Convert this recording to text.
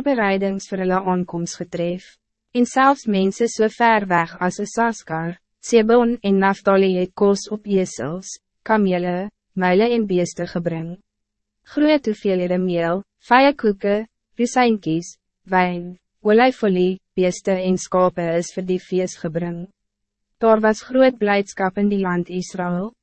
voorbereidings vir hulle aankomst getref. En zelfs mensen so ver weg als Saskar, Sebon en Naftali het koos op jesels, kamele, muile en beeste gebring. Groot hoeveelhede meel, vye koeken, wisijnkies, wijn, olijfolie, beeste en skape is vir die feest gebring. Daar was groot blijdschap in die land Israël.